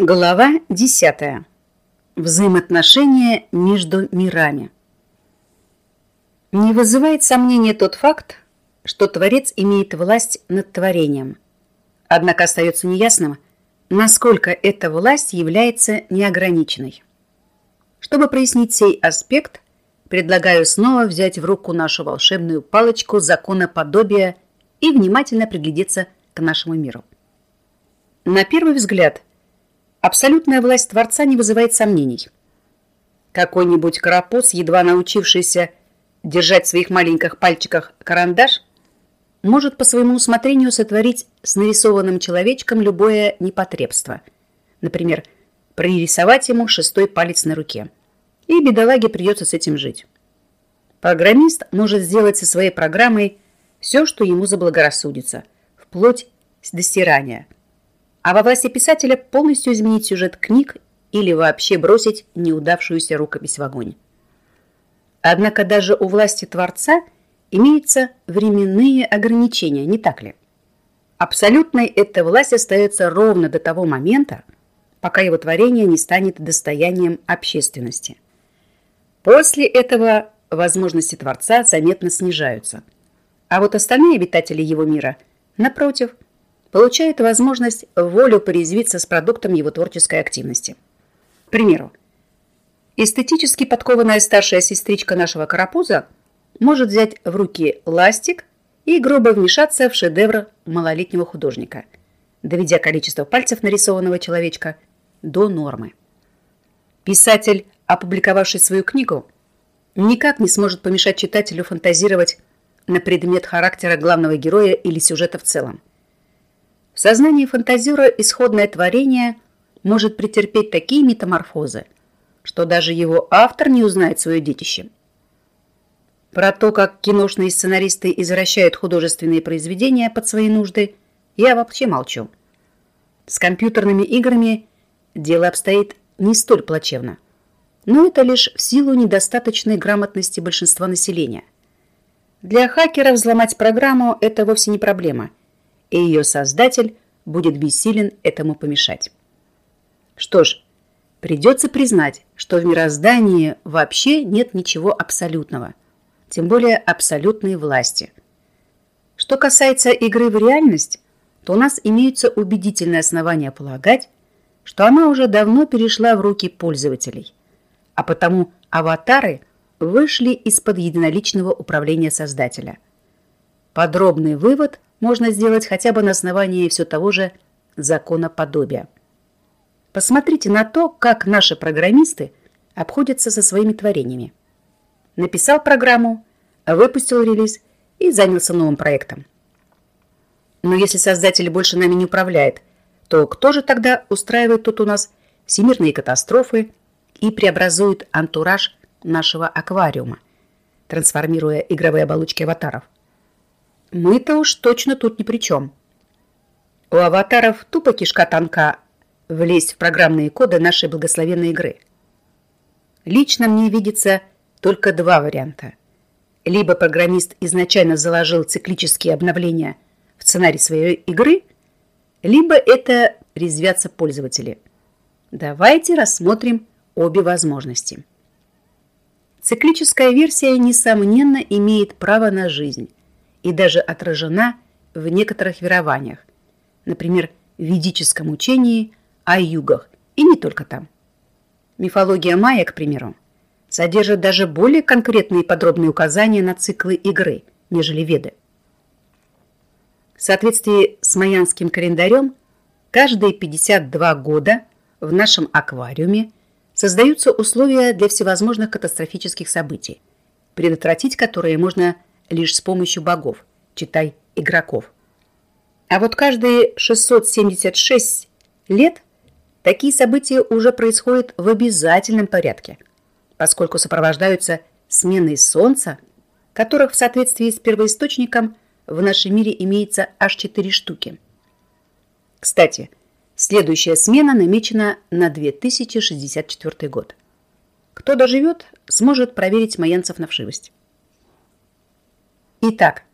Глава 10. Взаимоотношения между мирами. Не вызывает сомнения тот факт, что Творец имеет власть над творением. Однако остается неясным, насколько эта власть является неограниченной. Чтобы прояснить сей аспект, предлагаю снова взять в руку нашу волшебную палочку законоподобия и внимательно приглядеться к нашему миру. На первый взгляд – Абсолютная власть Творца не вызывает сомнений. Какой-нибудь карапуз, едва научившийся держать в своих маленьких пальчиках карандаш, может по своему усмотрению сотворить с нарисованным человечком любое непотребство. Например, пририсовать ему шестой палец на руке. И бедолаге придется с этим жить. Программист может сделать со своей программой все, что ему заблагорассудится, вплоть до стирания – а во власти писателя полностью изменить сюжет книг или вообще бросить неудавшуюся рукопись в огонь. Однако даже у власти Творца имеются временные ограничения, не так ли? Абсолютной эта власть остается ровно до того момента, пока его творение не станет достоянием общественности. После этого возможности Творца заметно снижаются. А вот остальные обитатели его мира, напротив – получает возможность волю порезвиться с продуктом его творческой активности. К примеру, эстетически подкованная старшая сестричка нашего карапуза может взять в руки ластик и грубо вмешаться в шедевр малолетнего художника, доведя количество пальцев нарисованного человечка до нормы. Писатель, опубликовавший свою книгу, никак не сможет помешать читателю фантазировать на предмет характера главного героя или сюжета в целом. В сознании фантазера исходное творение может претерпеть такие метаморфозы, что даже его автор не узнает свое детище. Про то, как киношные сценаристы извращают художественные произведения под свои нужды, я вообще молчу. С компьютерными играми дело обстоит не столь плачевно. Но это лишь в силу недостаточной грамотности большинства населения. Для хакера взломать программу – это вовсе не проблема – и ее создатель будет бессилен этому помешать. Что ж, придется признать, что в мироздании вообще нет ничего абсолютного, тем более абсолютной власти. Что касается игры в реальность, то у нас имеются убедительные основания полагать, что она уже давно перешла в руки пользователей, а потому аватары вышли из-под единоличного управления создателя. Подробный вывод – можно сделать хотя бы на основании все того же законоподобия. Посмотрите на то, как наши программисты обходятся со своими творениями. Написал программу, выпустил релиз и занялся новым проектом. Но если создатель больше нами не управляет, то кто же тогда устраивает тут у нас всемирные катастрофы и преобразует антураж нашего аквариума, трансформируя игровые оболочки аватаров? Мы-то уж точно тут ни при чем. У аватаров тупо кишка танка влезть в программные коды нашей благословенной игры. Лично мне видится только два варианта. Либо программист изначально заложил циклические обновления в сценарий своей игры, либо это резвятся пользователи. Давайте рассмотрим обе возможности. Циклическая версия, несомненно, имеет право на жизнь, и даже отражена в некоторых верованиях, например, в ведическом учении о югах, и не только там. Мифология майя, к примеру, содержит даже более конкретные и подробные указания на циклы игры, нежели веды. В соответствии с майянским календарем, каждые 52 года в нашем аквариуме создаются условия для всевозможных катастрофических событий, предотвратить которые можно лишь с помощью богов, читай, игроков. А вот каждые 676 лет такие события уже происходят в обязательном порядке, поскольку сопровождаются сменой Солнца, которых в соответствии с первоисточником в нашем мире имеется аж 4 штуки. Кстати, следующая смена намечена на 2064 год. Кто доживет, сможет проверить майянцев на вшивость. Итак,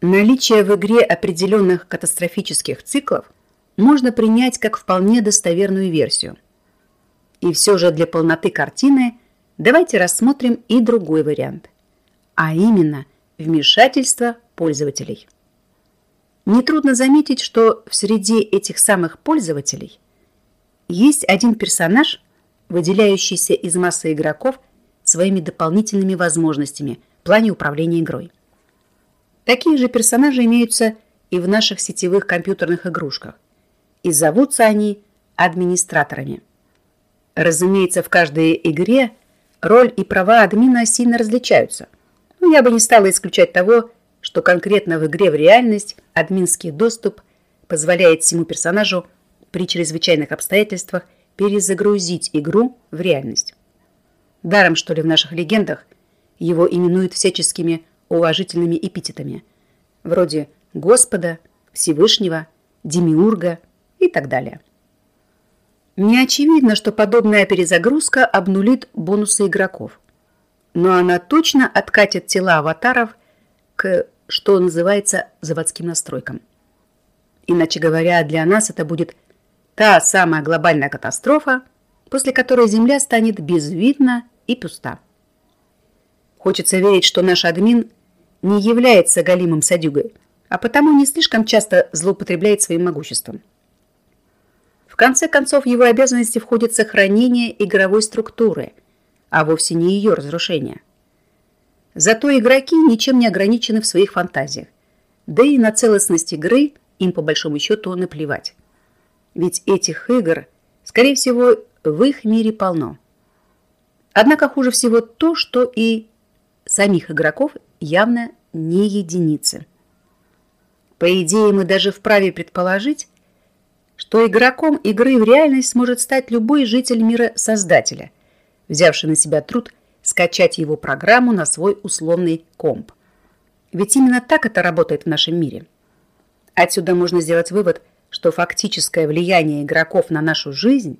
наличие в игре определенных катастрофических циклов можно принять как вполне достоверную версию. И все же для полноты картины давайте рассмотрим и другой вариант, а именно вмешательство пользователей. Нетрудно заметить, что в среде этих самых пользователей есть один персонаж, выделяющийся из массы игроков своими дополнительными возможностями в плане управления игрой. Такие же персонажи имеются и в наших сетевых компьютерных игрушках, и зовутся они администраторами. Разумеется, в каждой игре роль и права админа сильно различаются, но я бы не стала исключать того, что конкретно в игре в реальность админский доступ позволяет всему персонажу при чрезвычайных обстоятельствах перезагрузить игру в реальность. Даром, что ли, в наших легендах его именуют всяческими уважительными эпитетами, вроде Господа, Всевышнего, Демиурга и так далее. Не очевидно, что подобная перезагрузка обнулит бонусы игроков, но она точно откатит тела аватаров к что называется заводским настройкам. Иначе говоря, для нас это будет та самая глобальная катастрофа, после которой Земля станет безвидна и пуста. Хочется верить, что наш админ не является галимым садюгой, а потому не слишком часто злоупотребляет своим могуществом. В конце концов, его обязанности входит сохранение игровой структуры, а вовсе не ее разрушение. Зато игроки ничем не ограничены в своих фантазиях. Да и на целостность игры им по большому счету наплевать. Ведь этих игр, скорее всего, в их мире полно. Однако хуже всего то, что и самих игроков явно не единицы. По идее, мы даже вправе предположить, что игроком игры в реальность сможет стать любой житель мира Создателя, взявший на себя труд – скачать его программу на свой условный комп. Ведь именно так это работает в нашем мире. Отсюда можно сделать вывод, что фактическое влияние игроков на нашу жизнь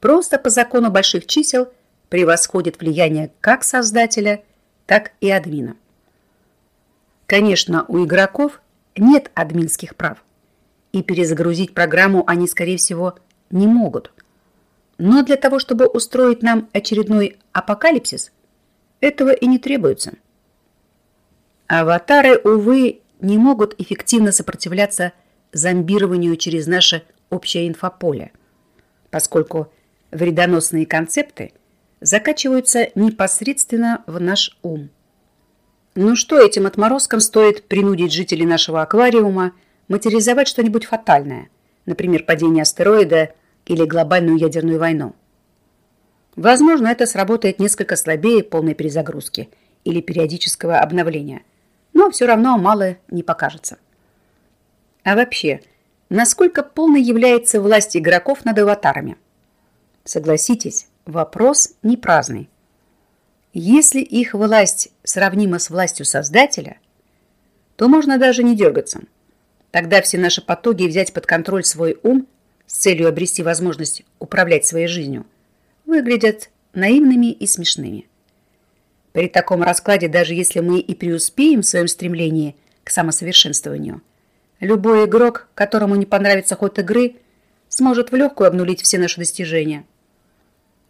просто по закону больших чисел превосходит влияние как создателя, так и админа. Конечно, у игроков нет админских прав, и перезагрузить программу они, скорее всего, не могут. Но для того, чтобы устроить нам очередной апокалипсис, этого и не требуется. Аватары, увы, не могут эффективно сопротивляться зомбированию через наше общее инфополе, поскольку вредоносные концепты закачиваются непосредственно в наш ум. Ну что этим отморозкам стоит принудить жителей нашего аквариума материализовать что-нибудь фатальное, например, падение астероида или глобальную ядерную войну? Возможно, это сработает несколько слабее полной перезагрузки или периодического обновления, но все равно мало не покажется. А вообще, насколько полной является власть игроков над аватарами? Согласитесь, вопрос не праздный. Если их власть сравнима с властью Создателя, то можно даже не дергаться. Тогда все наши потуги взять под контроль свой ум с целью обрести возможность управлять своей жизнью – выглядят наивными и смешными. При таком раскладе, даже если мы и преуспеем в своем стремлении к самосовершенствованию, любой игрок, которому не понравится ход игры, сможет в легкую обнулить все наши достижения.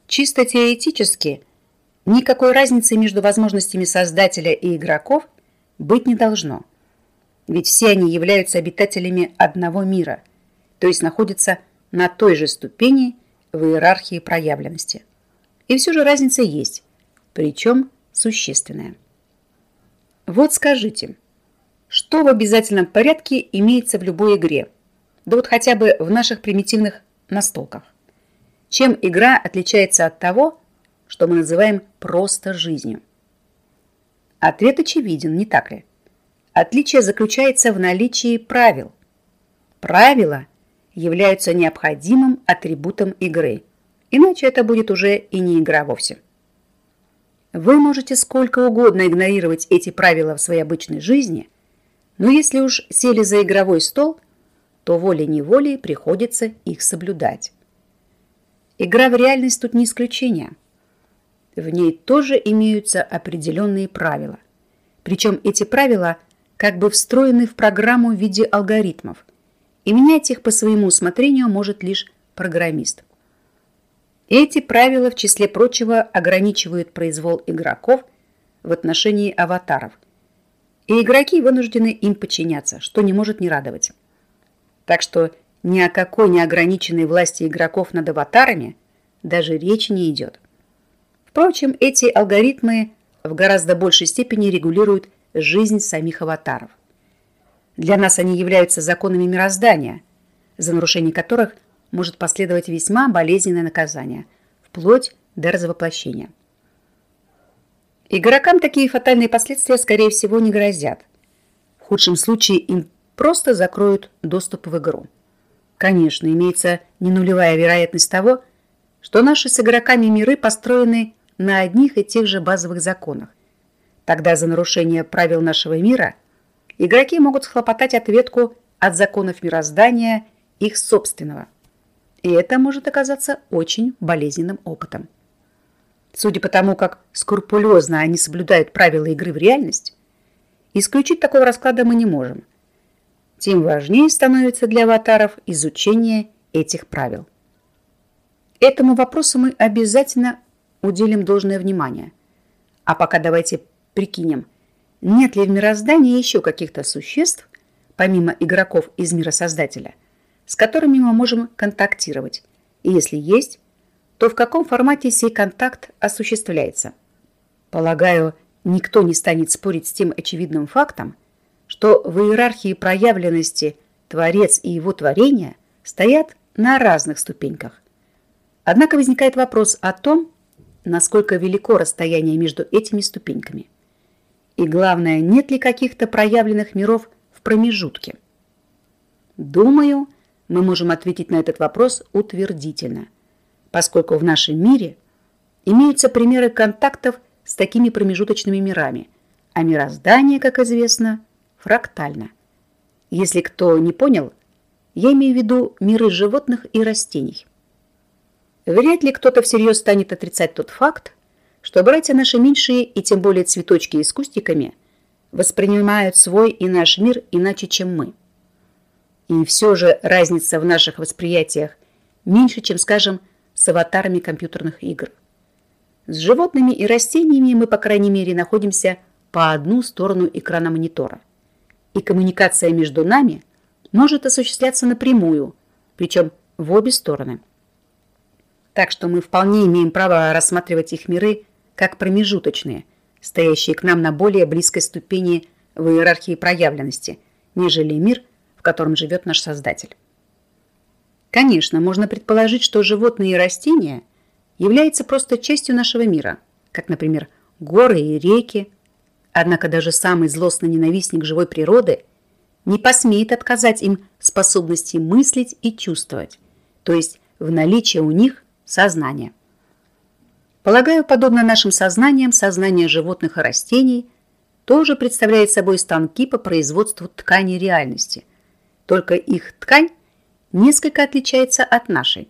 Чисто теоретически, никакой разницы между возможностями создателя и игроков быть не должно. Ведь все они являются обитателями одного мира, то есть находятся на той же ступени в иерархии проявленности. И все же разница есть, причем существенная. Вот скажите, что в обязательном порядке имеется в любой игре? Да вот хотя бы в наших примитивных настолках. Чем игра отличается от того, что мы называем просто жизнью? Ответ очевиден, не так ли? Отличие заключается в наличии правил. Правила являются необходимым атрибутом игры. Иначе это будет уже и не игра вовсе. Вы можете сколько угодно игнорировать эти правила в своей обычной жизни, но если уж сели за игровой стол, то волей-неволей приходится их соблюдать. Игра в реальность тут не исключение. В ней тоже имеются определенные правила. Причем эти правила как бы встроены в программу в виде алгоритмов – и менять их по своему усмотрению может лишь программист. Эти правила, в числе прочего, ограничивают произвол игроков в отношении аватаров, и игроки вынуждены им подчиняться, что не может не радовать. Так что ни о какой неограниченной власти игроков над аватарами даже речи не идет. Впрочем, эти алгоритмы в гораздо большей степени регулируют жизнь самих аватаров. Для нас они являются законами мироздания, за нарушение которых может последовать весьма болезненное наказание, вплоть до развоплощения. Игрокам такие фатальные последствия, скорее всего, не грозят. В худшем случае им просто закроют доступ в игру. Конечно, имеется не нулевая вероятность того, что наши с игроками миры построены на одних и тех же базовых законах. Тогда за нарушение правил нашего мира игроки могут схлопотать ответку от законов мироздания их собственного. И это может оказаться очень болезненным опытом. Судя по тому, как скрупулезно они соблюдают правила игры в реальность, исключить такого расклада мы не можем. Тем важнее становится для аватаров изучение этих правил. Этому вопросу мы обязательно уделим должное внимание. А пока давайте прикинем, нет ли в мироздании еще каких-то существ, помимо игроков из мира Создателя, с которыми мы можем контактировать, и если есть, то в каком формате сей контакт осуществляется. Полагаю, никто не станет спорить с тем очевидным фактом, что в иерархии проявленности Творец и его творения стоят на разных ступеньках. Однако возникает вопрос о том, насколько велико расстояние между этими ступеньками. И главное, нет ли каких-то проявленных миров в промежутке. Думаю, мы можем ответить на этот вопрос утвердительно – поскольку в нашем мире имеются примеры контактов с такими промежуточными мирами, а мироздание, как известно, фрактально. Если кто не понял, я имею в виду миры животных и растений. Вряд ли кто-то всерьез станет отрицать тот факт, что братья наши меньшие и тем более цветочки с кустиками воспринимают свой и наш мир иначе, чем мы. И все же разница в наших восприятиях меньше, чем, скажем, с аватарами компьютерных игр. С животными и растениями мы, по крайней мере, находимся по одну сторону экрана монитора. И коммуникация между нами может осуществляться напрямую, причем в обе стороны. Так что мы вполне имеем право рассматривать их миры как промежуточные, стоящие к нам на более близкой ступени в иерархии проявленности, нежели мир, в котором живет наш Создатель. Конечно, можно предположить, что животные и растения являются просто частью нашего мира, как, например, горы и реки. Однако даже самый злостный ненавистник живой природы не посмеет отказать им способности мыслить и чувствовать, то есть в наличии у них сознания. Полагаю, подобно нашим сознаниям, сознание животных и растений тоже представляет собой станки по производству ткани реальности. Только их ткань несколько отличается от нашей.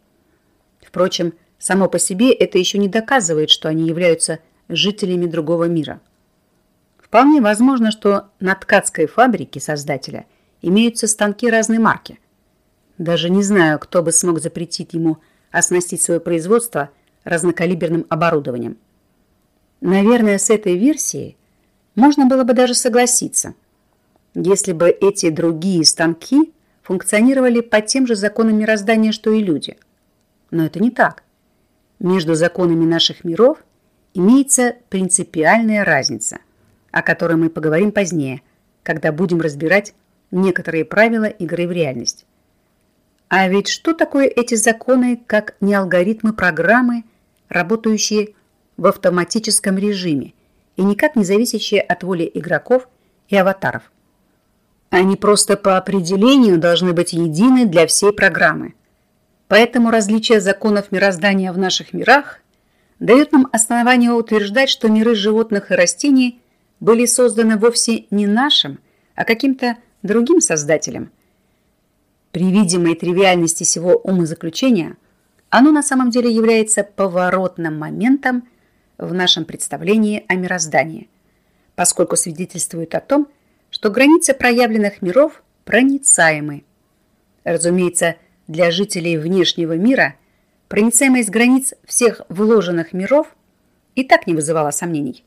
Впрочем, само по себе это еще не доказывает, что они являются жителями другого мира. Вполне возможно, что на ткацкой фабрике создателя имеются станки разной марки. Даже не знаю, кто бы смог запретить ему оснастить свое производство разнокалиберным оборудованием. Наверное, с этой версией можно было бы даже согласиться, если бы эти другие станки функционировали по тем же законам мироздания, что и люди. Но это не так. Между законами наших миров имеется принципиальная разница, о которой мы поговорим позднее, когда будем разбирать некоторые правила игры в реальность. А ведь что такое эти законы, как не алгоритмы программы, работающие в автоматическом режиме и никак не зависящие от воли игроков и аватаров? Они просто по определению должны быть едины для всей программы. Поэтому различие законов мироздания в наших мирах дает нам основание утверждать, что миры животных и растений были созданы вовсе не нашим, а каким-то другим создателем. При видимой тривиальности сего умозаключения оно на самом деле является поворотным моментом в нашем представлении о мироздании, поскольку свидетельствует о том, что границы проявленных миров проницаемы. Разумеется, для жителей внешнего мира проницаемость границ всех вложенных миров и так не вызывала сомнений.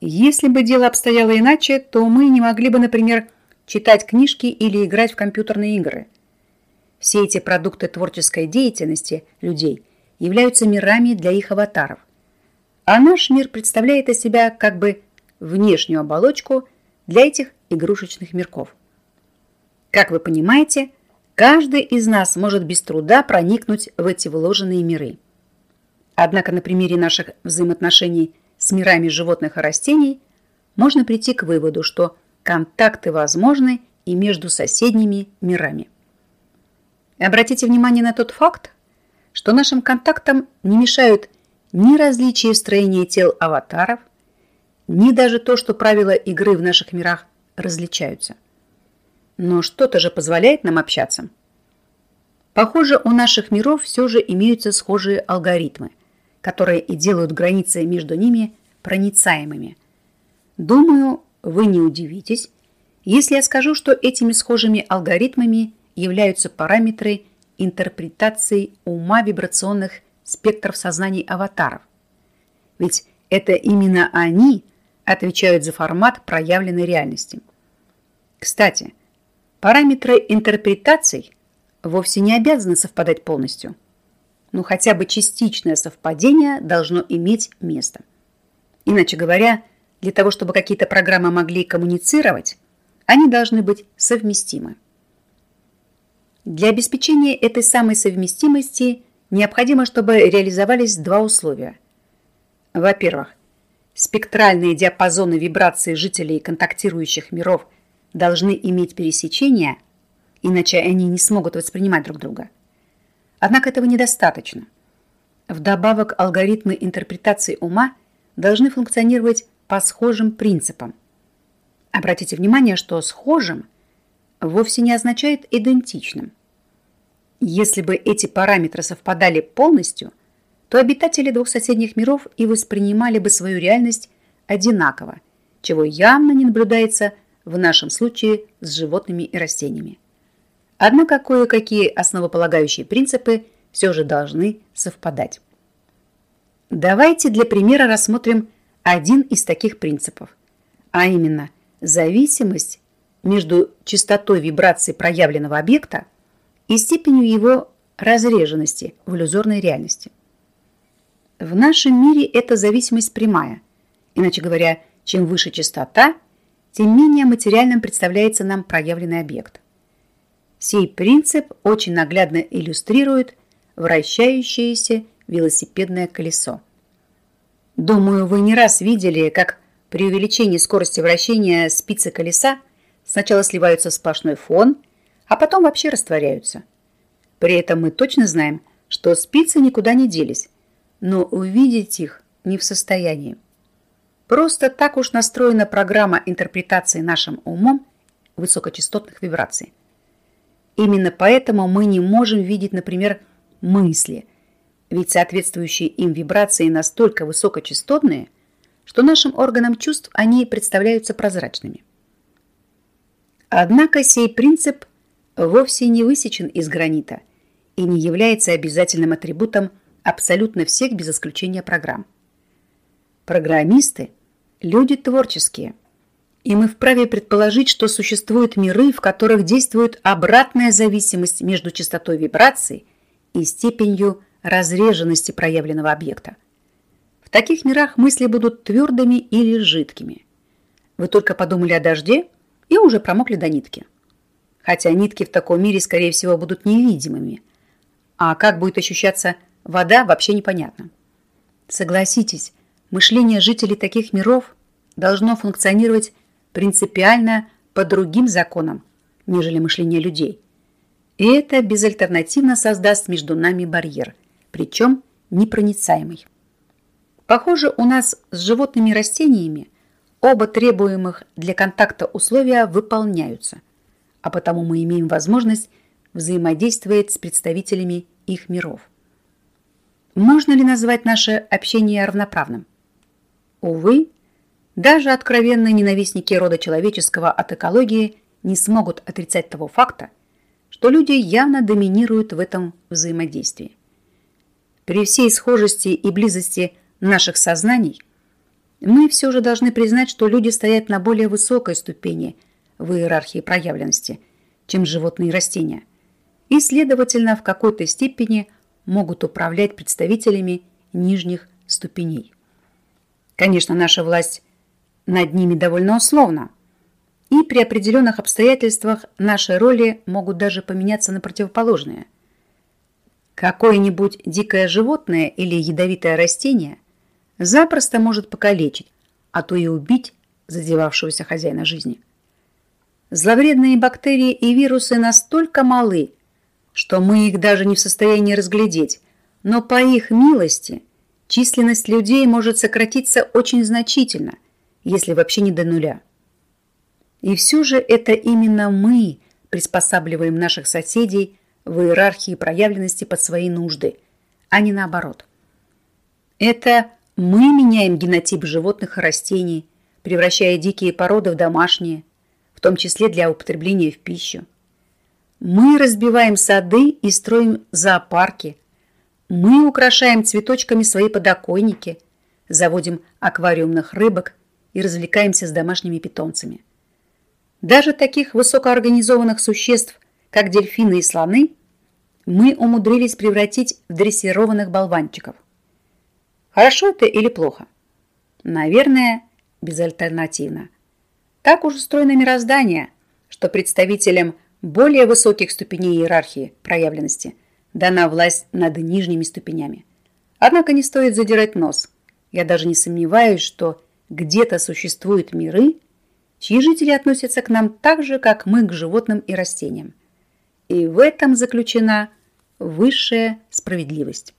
Если бы дело обстояло иначе, то мы не могли бы, например, читать книжки или играть в компьютерные игры. Все эти продукты творческой деятельности людей являются мирами для их аватаров. А наш мир представляет из себя как бы внешнюю оболочку для этих игрушечных мирков. Как вы понимаете, каждый из нас может без труда проникнуть в эти вложенные миры. Однако на примере наших взаимоотношений с мирами животных и растений можно прийти к выводу, что контакты возможны и между соседними мирами. Обратите внимание на тот факт, что нашим контактам не мешают ни различия в строении тел аватаров, ни даже то, что правила игры в наших мирах различаются. Но что-то же позволяет нам общаться. Похоже, у наших миров все же имеются схожие алгоритмы, которые и делают границы между ними проницаемыми. Думаю, вы не удивитесь, если я скажу, что этими схожими алгоритмами являются параметры интерпретации ума вибрационных спектров сознаний аватаров. Ведь это именно они отвечают за формат проявленной реальности. Кстати, параметры интерпретаций вовсе не обязаны совпадать полностью, но хотя бы частичное совпадение должно иметь место. Иначе говоря, для того, чтобы какие-то программы могли коммуницировать, они должны быть совместимы. Для обеспечения этой самой совместимости необходимо, чтобы реализовались два условия. Во-первых, спектральные диапазоны вибраций жителей контактирующих миров должны иметь пересечения, иначе они не смогут воспринимать друг друга. Однако этого недостаточно. Вдобавок алгоритмы интерпретации ума должны функционировать по схожим принципам. Обратите внимание, что схожим вовсе не означает идентичным. Если бы эти параметры совпадали полностью, то обитатели двух соседних миров и воспринимали бы свою реальность одинаково, чего явно не наблюдается в нашем случае с животными и растениями. Однако кое-какие основополагающие принципы все же должны совпадать. Давайте для примера рассмотрим один из таких принципов, а именно зависимость между частотой вибрации проявленного объекта и степенью его разреженности в иллюзорной реальности. В нашем мире эта зависимость прямая. Иначе говоря, чем выше частота, тем менее материальным представляется нам проявленный объект. Сей принцип очень наглядно иллюстрирует вращающееся велосипедное колесо. Думаю, вы не раз видели, как при увеличении скорости вращения спицы колеса сначала сливаются в сплошной фон, а потом вообще растворяются. При этом мы точно знаем, что спицы никуда не делись, но увидеть их не в состоянии. Просто так уж настроена программа интерпретации нашим умом высокочастотных вибраций. Именно поэтому мы не можем видеть, например, мысли – ведь соответствующие им вибрации настолько высокочастотные, что нашим органам чувств они представляются прозрачными. Однако сей принцип вовсе не высечен из гранита и не является обязательным атрибутом абсолютно всех без исключения программ. Программисты – люди творческие, и мы вправе предположить, что существуют миры, в которых действует обратная зависимость между частотой вибраций и степенью разреженности проявленного объекта. В таких мирах мысли будут твердыми или жидкими. Вы только подумали о дожде и уже промокли до нитки. Хотя нитки в таком мире, скорее всего, будут невидимыми. А как будет ощущаться вода, вообще непонятно. Согласитесь, мышление жителей таких миров должно функционировать принципиально по другим законам, нежели мышление людей. И это безальтернативно создаст между нами барьер – причем непроницаемый. Похоже, у нас с животными и растениями оба требуемых для контакта условия выполняются, а потому мы имеем возможность взаимодействовать с представителями их миров. Можно ли назвать наше общение равноправным? Увы, даже откровенные ненавистники рода человеческого от экологии не смогут отрицать того факта, что люди явно доминируют в этом взаимодействии. При всей схожести и близости наших сознаний мы все же должны признать, что люди стоят на более высокой ступени в иерархии проявленности, чем животные и растения, и, следовательно, в какой-то степени могут управлять представителями нижних ступеней. Конечно, наша власть над ними довольно условна, и при определенных обстоятельствах наши роли могут даже поменяться на противоположные. Какое-нибудь дикое животное или ядовитое растение запросто может покалечить, а то и убить задевавшегося хозяина жизни. Зловредные бактерии и вирусы настолько малы, что мы их даже не в состоянии разглядеть, но по их милости численность людей может сократиться очень значительно, если вообще не до нуля. И все же это именно мы приспосабливаем наших соседей в иерархии проявленности под свои нужды, а не наоборот. Это мы меняем генотип животных и растений, превращая дикие породы в домашние, в том числе для употребления в пищу. Мы разбиваем сады и строим зоопарки. Мы украшаем цветочками свои подоконники, заводим аквариумных рыбок и развлекаемся с домашними питомцами. Даже таких высокоорганизованных существ, как дельфины и слоны, мы умудрились превратить в дрессированных болванчиков. Хорошо это или плохо? Наверное, безальтернативно. Так уж устроено мироздание, что представителям более высоких ступеней иерархии проявленности дана власть над нижними ступенями. Однако не стоит задирать нос. Я даже не сомневаюсь, что где-то существуют миры, чьи жители относятся к нам так же, как мы к животным и растениям. И в этом заключена высшая справедливость.